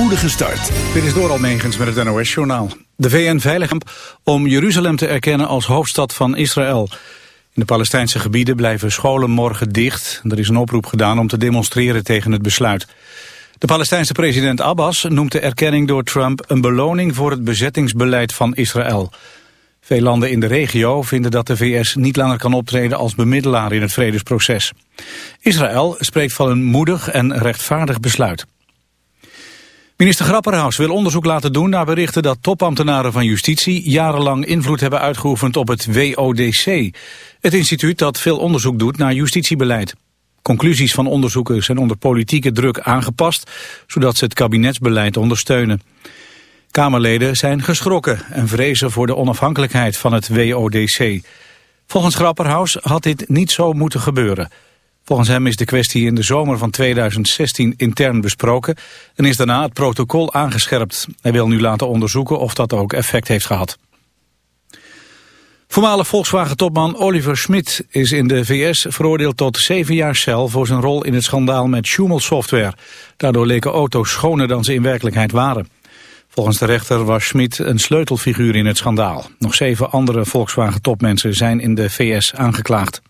spoedige start. Dit is door Almegens met het NOS-journaal. De VN veilig om Jeruzalem te erkennen als hoofdstad van Israël. In de Palestijnse gebieden blijven scholen morgen dicht. Er is een oproep gedaan om te demonstreren tegen het besluit. De Palestijnse president Abbas noemt de erkenning door Trump... een beloning voor het bezettingsbeleid van Israël. Veel landen in de regio vinden dat de VS niet langer kan optreden als bemiddelaar in het vredesproces. Israël spreekt van een moedig en rechtvaardig besluit. Minister Grapperhaus wil onderzoek laten doen naar berichten dat topambtenaren van justitie jarenlang invloed hebben uitgeoefend op het WODC, het instituut dat veel onderzoek doet naar justitiebeleid. Conclusies van onderzoeken zijn onder politieke druk aangepast, zodat ze het kabinetsbeleid ondersteunen. Kamerleden zijn geschrokken en vrezen voor de onafhankelijkheid van het WODC. Volgens Grapperhaus had dit niet zo moeten gebeuren. Volgens hem is de kwestie in de zomer van 2016 intern besproken en is daarna het protocol aangescherpt. Hij wil nu laten onderzoeken of dat ook effect heeft gehad. Voormalig Volkswagen-topman Oliver Schmidt is in de VS veroordeeld tot zeven jaar cel voor zijn rol in het schandaal met Schumel Software. Daardoor leken auto's schoner dan ze in werkelijkheid waren. Volgens de rechter was Schmid een sleutelfiguur in het schandaal. Nog zeven andere Volkswagen-topmensen zijn in de VS aangeklaagd.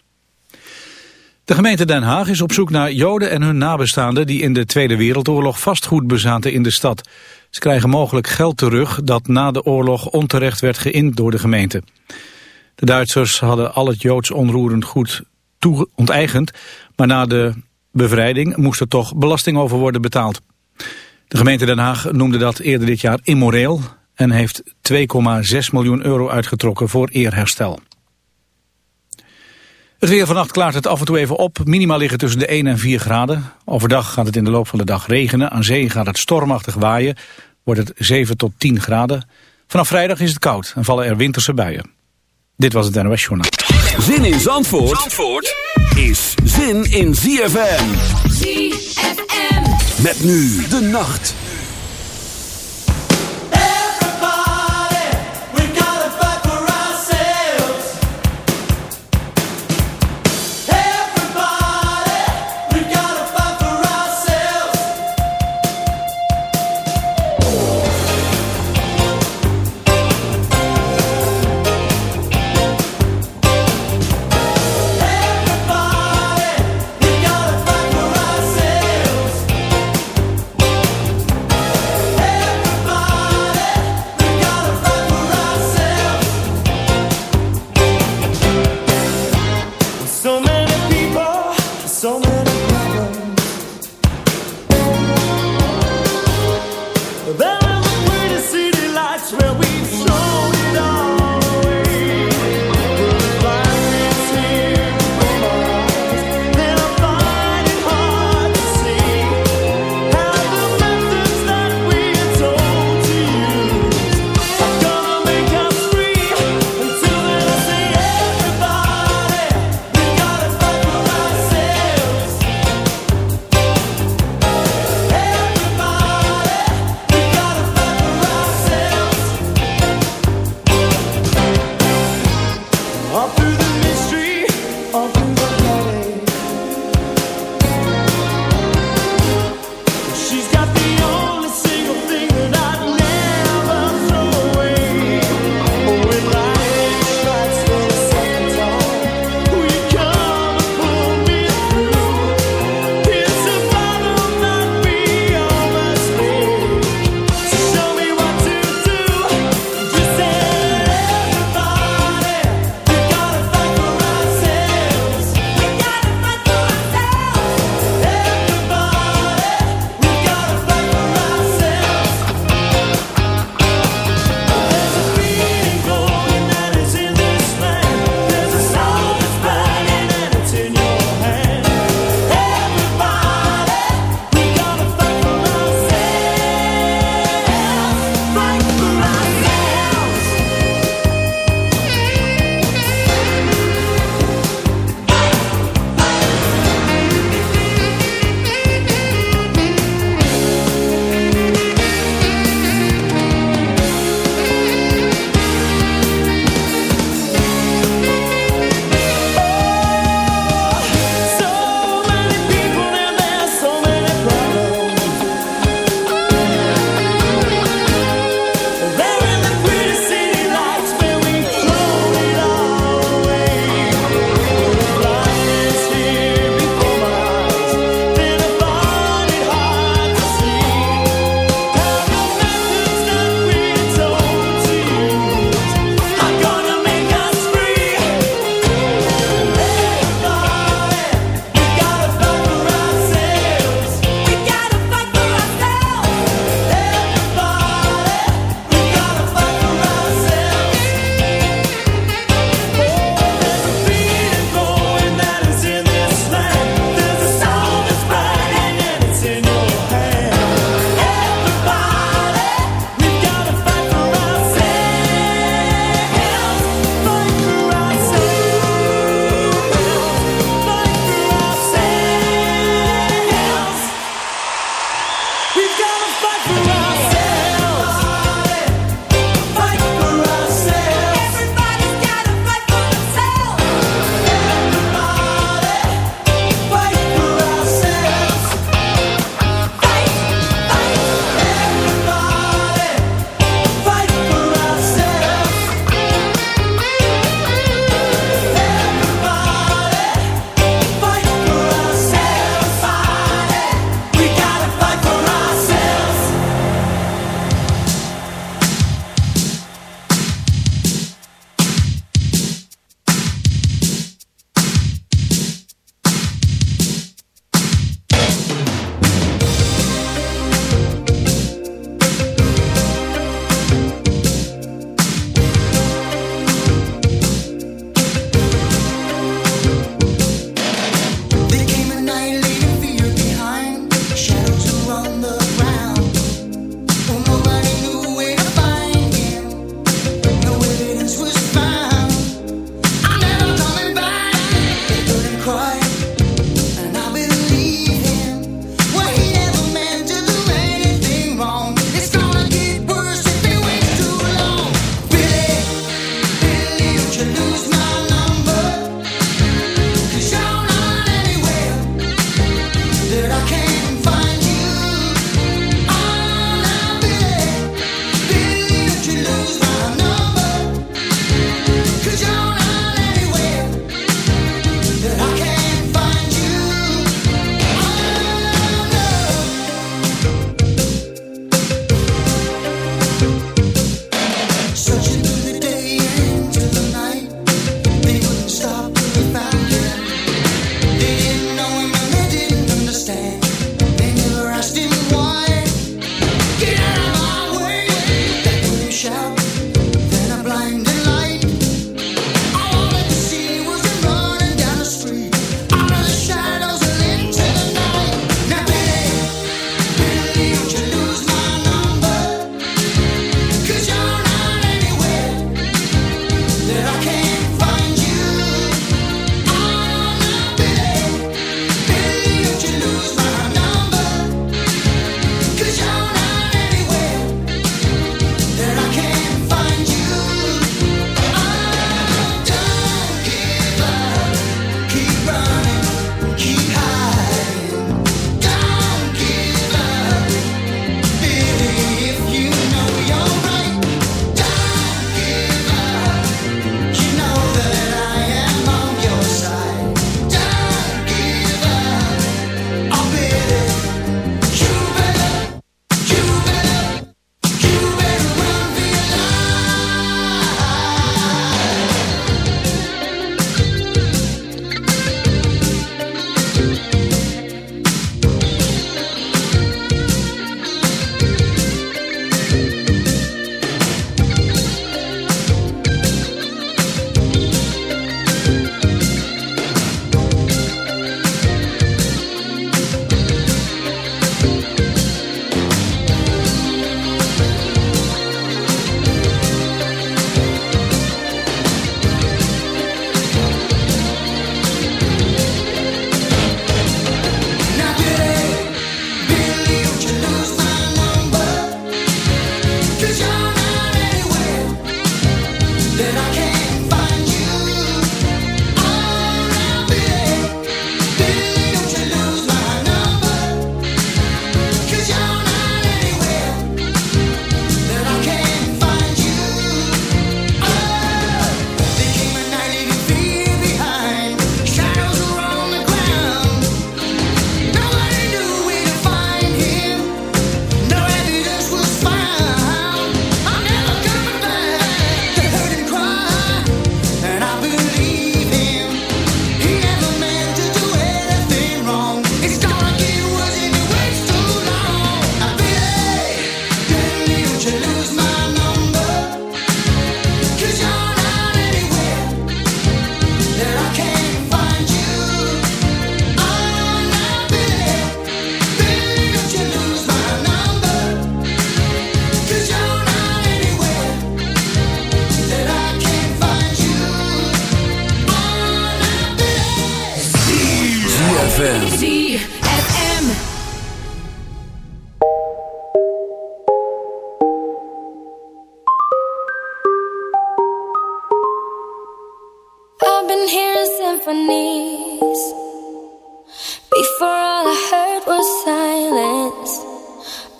De gemeente Den Haag is op zoek naar Joden en hun nabestaanden... die in de Tweede Wereldoorlog vastgoed bezaten in de stad. Ze krijgen mogelijk geld terug dat na de oorlog onterecht werd geïnd door de gemeente. De Duitsers hadden al het Joods onroerend goed onteigend... maar na de bevrijding moest er toch belasting over worden betaald. De gemeente Den Haag noemde dat eerder dit jaar immoreel en heeft 2,6 miljoen euro uitgetrokken voor eerherstel. Het weer vannacht klaart het af en toe even op. Minima liggen tussen de 1 en 4 graden. Overdag gaat het in de loop van de dag regenen. Aan zee gaat het stormachtig waaien. Wordt het 7 tot 10 graden. Vanaf vrijdag is het koud en vallen er winterse buien. Dit was het NOS Journaal. Zin in Zandvoort, Zandvoort is zin in ZFM. ZFM. Met nu de nacht.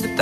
The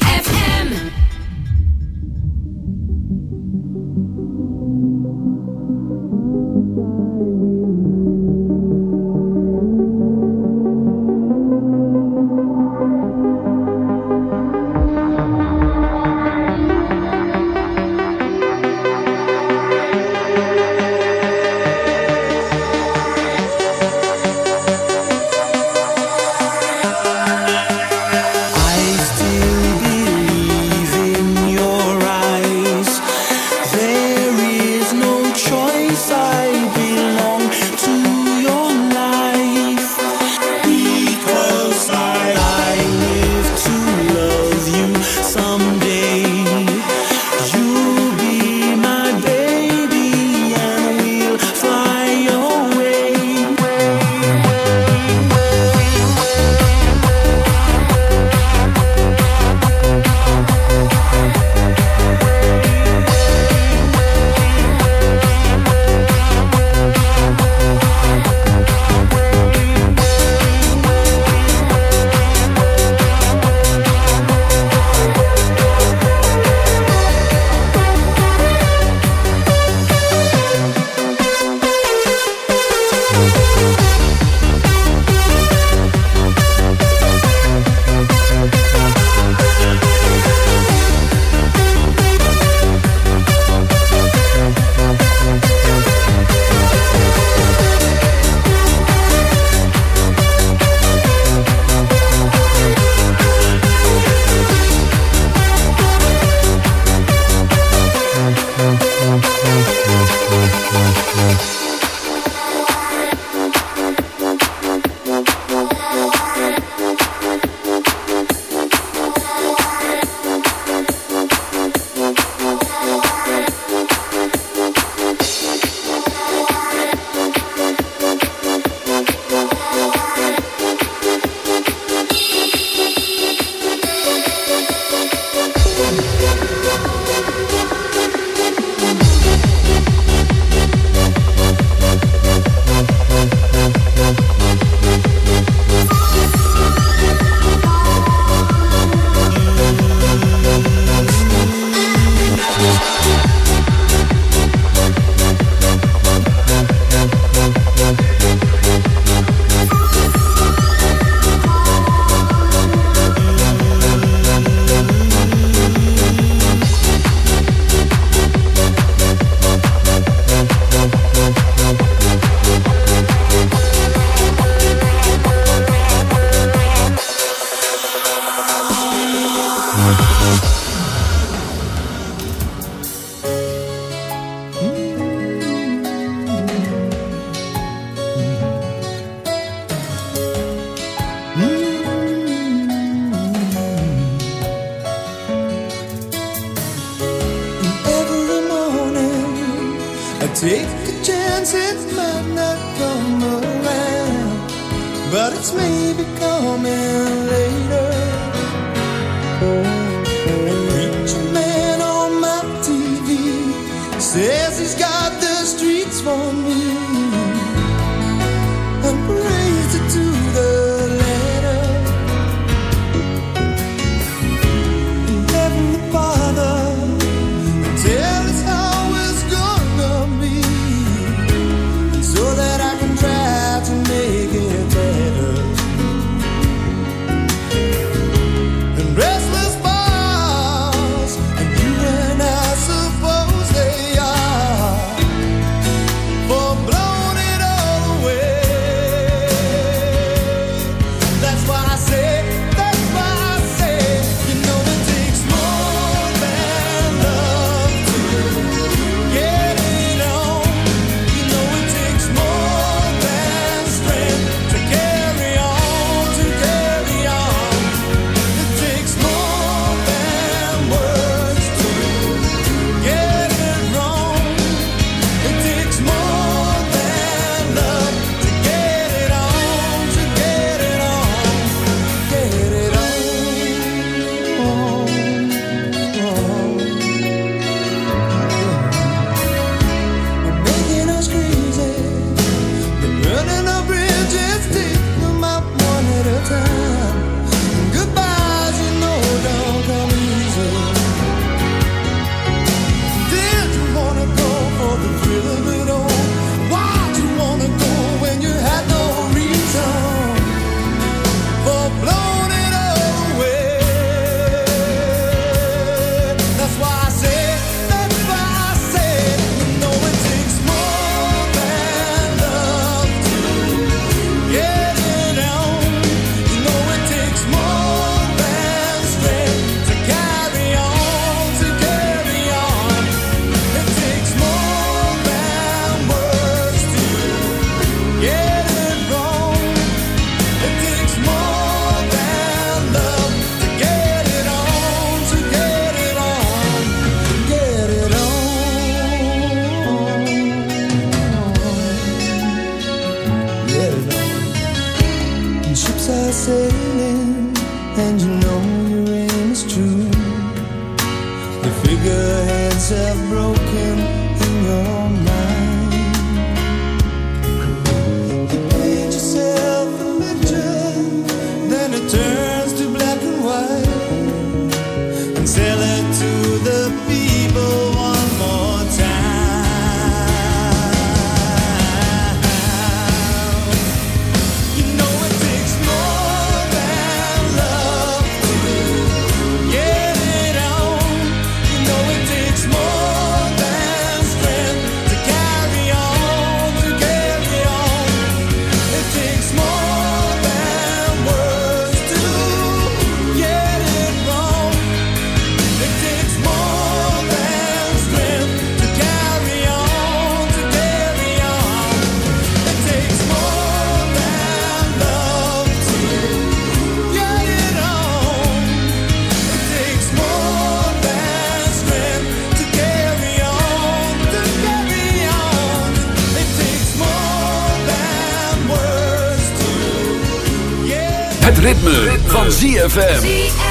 ZFM.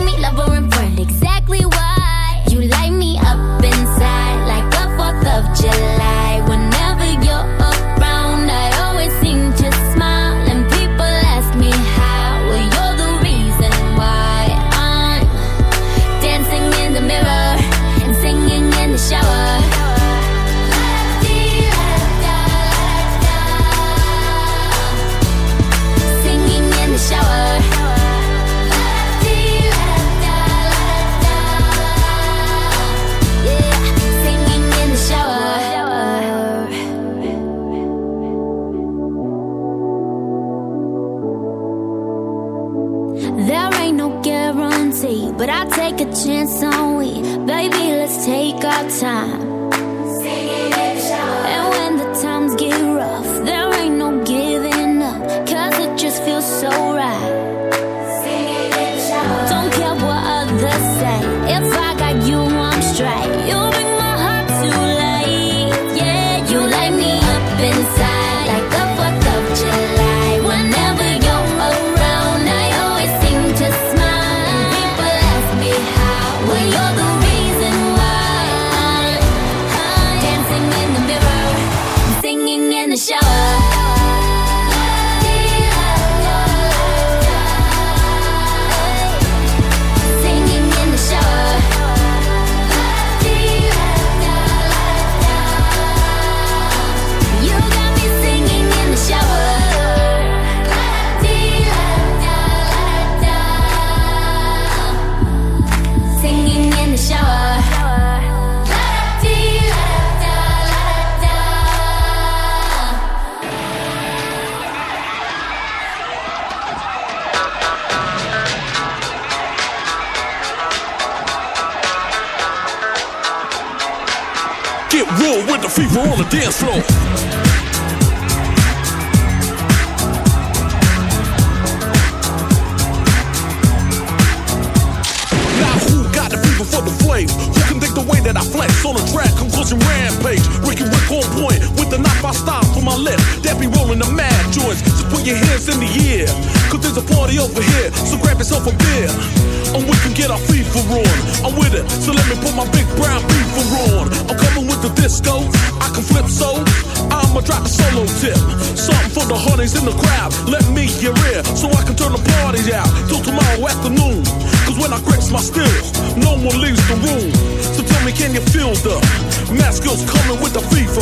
dancefloor. In the crowd. Let me hear it. So I can turn the party out till tomorrow afternoon. Cause when I grips my stills, no one leaves the room. So tell me, can you feel the mask skills coming with the fever?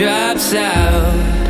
drops out.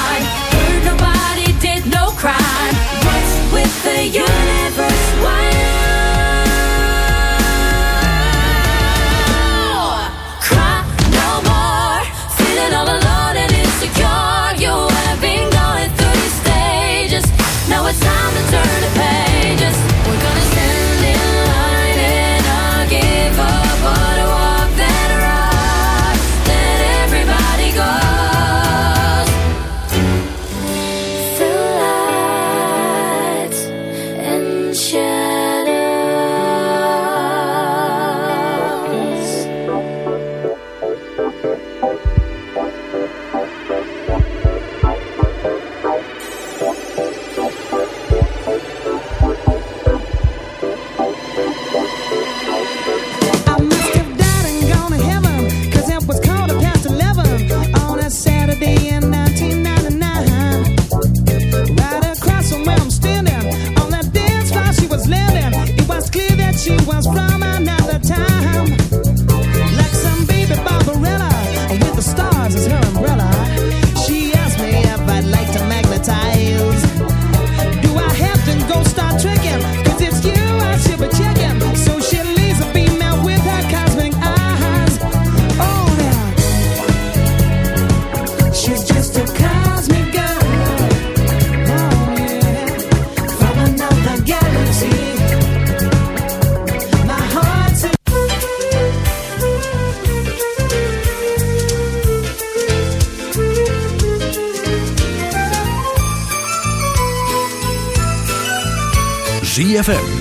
night.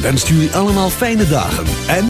Wenst u allemaal fijne dagen.